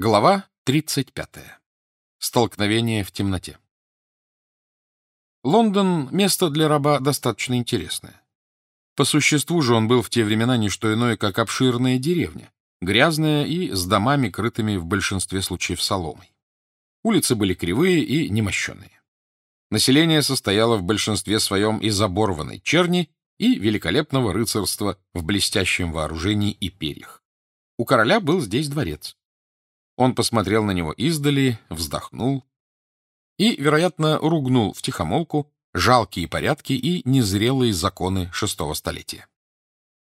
Глава 35. Столкновение в темноте. Лондон — место для раба достаточно интересное. По существу же он был в те времена не что иное, как обширная деревня, грязная и с домами, крытыми в большинстве случаев соломой. Улицы были кривые и немощенные. Население состояло в большинстве своем из оборванной черни и великолепного рыцарства в блестящем вооружении и перьях. У короля был здесь дворец. Он посмотрел на него издали, вздохнул и, вероятно, ругнул в тихомолку жалкие порядки и незрелые законы шестого столетия.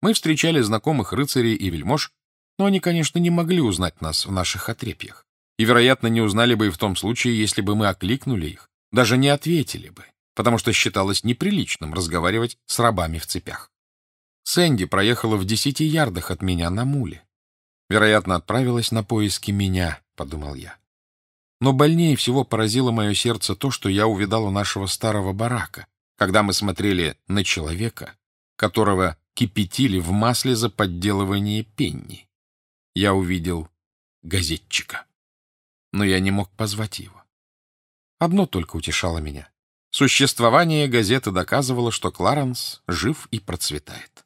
Мы встречали знакомых рыцарей и вельмож, но они, конечно, не могли узнать нас в наших отрепьях, и, вероятно, не узнали бы и в том случае, если бы мы окликнули их, даже не ответили бы, потому что считалось неприличным разговаривать с рабами в цепях. Сэнди проехала в десяти ярдах от меня на муле. Вероятно, отправилась на поиски меня, — подумал я. Но больнее всего поразило мое сердце то, что я увидал у нашего старого барака, когда мы смотрели на человека, которого кипятили в масле за подделывание пенни. Я увидел газетчика. Но я не мог позвать его. Одно только утешало меня. Существование газеты доказывало, что Кларенс жив и процветает.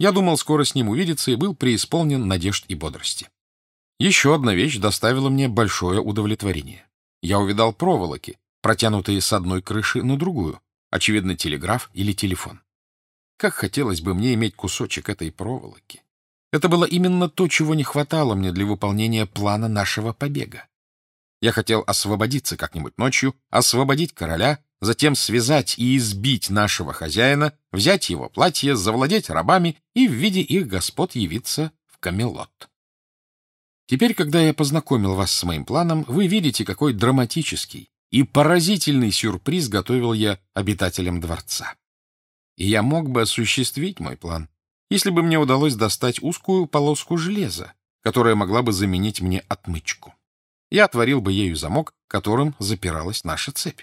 Я думал скоро с ним увидеться и был преисполнен надежд и бодрости. Еще одна вещь доставила мне большое удовлетворение. Я увидал проволоки, протянутые с одной крыши на другую, очевидно, телеграф или телефон. Как хотелось бы мне иметь кусочек этой проволоки. Это было именно то, чего не хватало мне для выполнения плана нашего побега. Я хотел освободиться как-нибудь ночью, освободить короля затем связать и избить нашего хозяина, взять его платье, завладеть рабами и в виде их господ явиться в Камелот. Теперь, когда я познакомил вас с моим планом, вы видите, какой драматический и поразительный сюрприз готовил я обитателям дворца. И я мог бы осуществить мой план, если бы мне удалось достать узкую полоску железа, которая могла бы заменить мне отмычку. Я отворил бы ею замок, которым запиралась наша цепь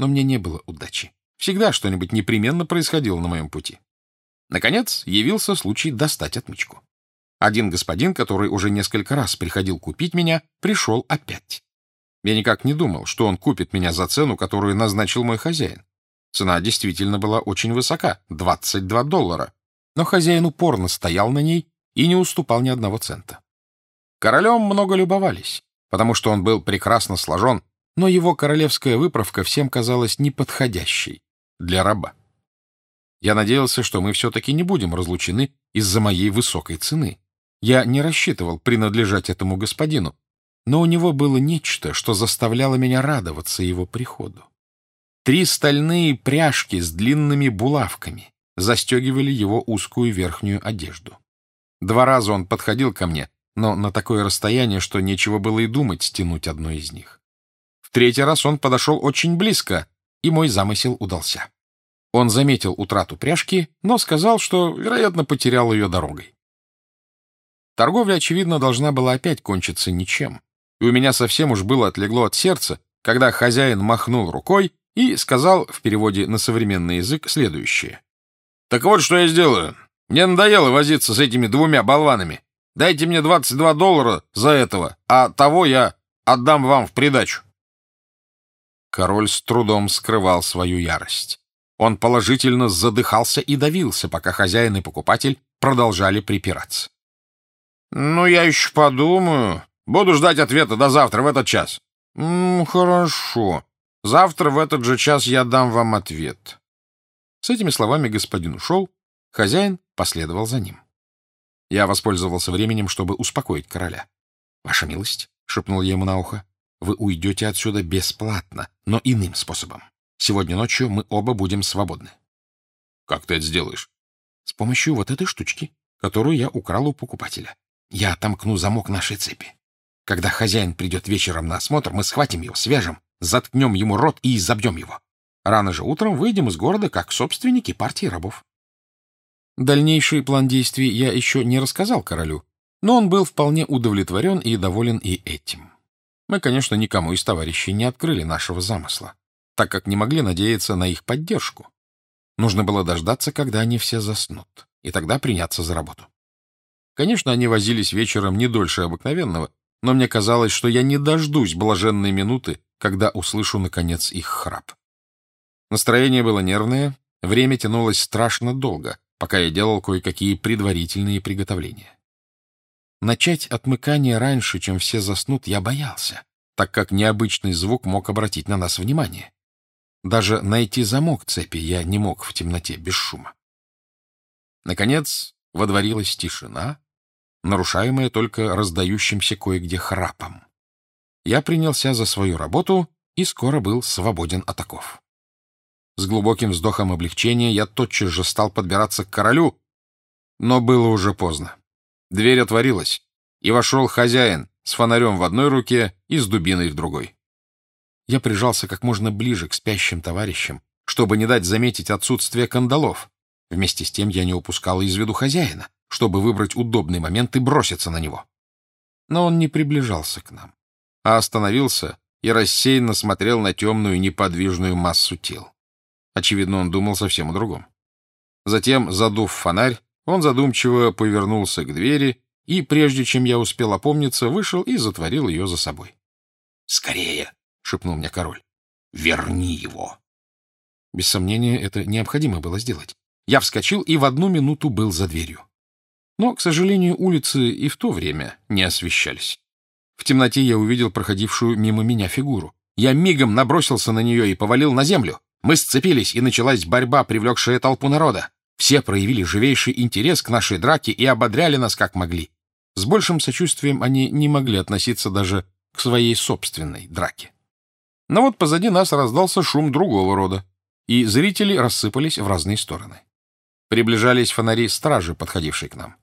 но мне не было удачи. Всегда что-нибудь непременно происходило на моем пути. Наконец, явился случай достать отмычку. Один господин, который уже несколько раз приходил купить меня, пришел опять. Я никак не думал, что он купит меня за цену, которую назначил мой хозяин. Цена действительно была очень высока — 22 доллара. Но хозяин упорно стоял на ней и не уступал ни одного цента. Королем много любовались, потому что он был прекрасно сложен но его королевская выправка всем казалась неподходящей для раба. Я надеялся, что мы все-таки не будем разлучены из-за моей высокой цены. Я не рассчитывал принадлежать этому господину, но у него было нечто, что заставляло меня радоваться его приходу. Три стальные пряжки с длинными булавками застегивали его узкую верхнюю одежду. Два раза он подходил ко мне, но на такое расстояние, что нечего было и думать стянуть одно из них третий раз он подошел очень близко, и мой замысел удался. Он заметил утрату пряжки, но сказал, что, вероятно, потерял ее дорогой. Торговля, очевидно, должна была опять кончиться ничем, и у меня совсем уж было отлегло от сердца, когда хозяин махнул рукой и сказал в переводе на современный язык следующее. «Так вот, что я сделаю. Мне надоело возиться с этими двумя болванами. Дайте мне 22 доллара за этого, а того я отдам вам в придачу». Король с трудом скрывал свою ярость. Он положительно задыхался и давился, пока хозяин и покупатель продолжали припираться. — Ну, я еще подумаю. Буду ждать ответа до завтра в этот час. — Ну, хорошо. Завтра в этот же час я дам вам ответ. С этими словами господин ушел, хозяин последовал за ним. Я воспользовался временем, чтобы успокоить короля. — Ваша милость, — шепнул я ему на ухо, вы уйдете отсюда бесплатно, но иным способом. Сегодня ночью мы оба будем свободны. — Как ты это сделаешь? — С помощью вот этой штучки, которую я украл у покупателя. Я отомкну замок нашей цепи. Когда хозяин придет вечером на осмотр, мы схватим его, свяжем, заткнем ему рот и забьем его. Рано же утром выйдем из города как собственники партии рабов. Дальнейший план действий я еще не рассказал королю, но он был вполне удовлетворен и доволен и этим. Мы, конечно, никому из товарищей не открыли нашего замысла, так как не могли надеяться на их поддержку. Нужно было дождаться, когда они все заснут, и тогда приняться за работу. Конечно, они возились вечером не дольше обыкновенного, но мне казалось, что я не дождусь блаженной минуты, когда услышу, наконец, их храп. Настроение было нервное, время тянулось страшно долго, пока я делал кое-какие предварительные приготовления. Начать отмыкание раньше, чем все заснут, я боялся, так как необычный звук мог обратить на нас внимание. Даже найти замок цепи я не мог в темноте без шума. Наконец водворилась тишина, нарушаемая только раздающимся кое-где храпом. Я принялся за свою работу и скоро был свободен от оков. С глубоким вздохом облегчения я тотчас же стал подбираться к королю, но было уже поздно. Дверь отворилась, и вошел хозяин с фонарем в одной руке и с дубиной в другой. Я прижался как можно ближе к спящим товарищам, чтобы не дать заметить отсутствие кандалов. Вместе с тем я не упускал из виду хозяина, чтобы выбрать удобный момент и броситься на него. Но он не приближался к нам, а остановился и рассеянно смотрел на темную неподвижную массу тел. Очевидно, он думал совсем о другом. Затем, задув фонарь, он задумчиво повернулся к двери и, прежде чем я успел опомниться, вышел и затворил ее за собой. — Скорее! — шепнул мне король. — Верни его! Без сомнения, это необходимо было сделать. Я вскочил и в одну минуту был за дверью. Но, к сожалению, улицы и в то время не освещались. В темноте я увидел проходившую мимо меня фигуру. Я мигом набросился на нее и повалил на землю. Мы сцепились, и началась борьба, привлекшая толпу народа. Все проявили живейший интерес к нашей драке и ободряли нас как могли. С большим сочувствием они не могли относиться даже к своей собственной драке. Но вот позади нас раздался шум другого рода, и зрители рассыпались в разные стороны. Приближались фонари стражи, подходившей к нам.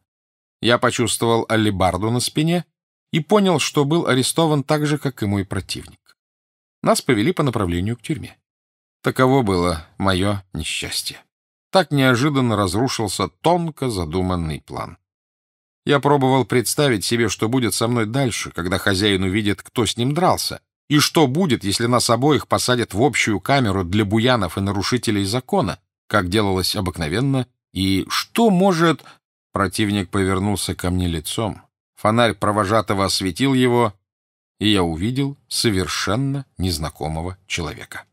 Я почувствовал аллебарду на спине и понял, что был арестован так же, как и мой противник. Нас повели по направлению к тюрьме. Таково было мое несчастье так неожиданно разрушился тонко задуманный план. Я пробовал представить себе, что будет со мной дальше, когда хозяин увидит, кто с ним дрался, и что будет, если нас обоих посадят в общую камеру для буянов и нарушителей закона, как делалось обыкновенно, и что может... Противник повернулся ко мне лицом, фонарь провожатого осветил его, и я увидел совершенно незнакомого человека.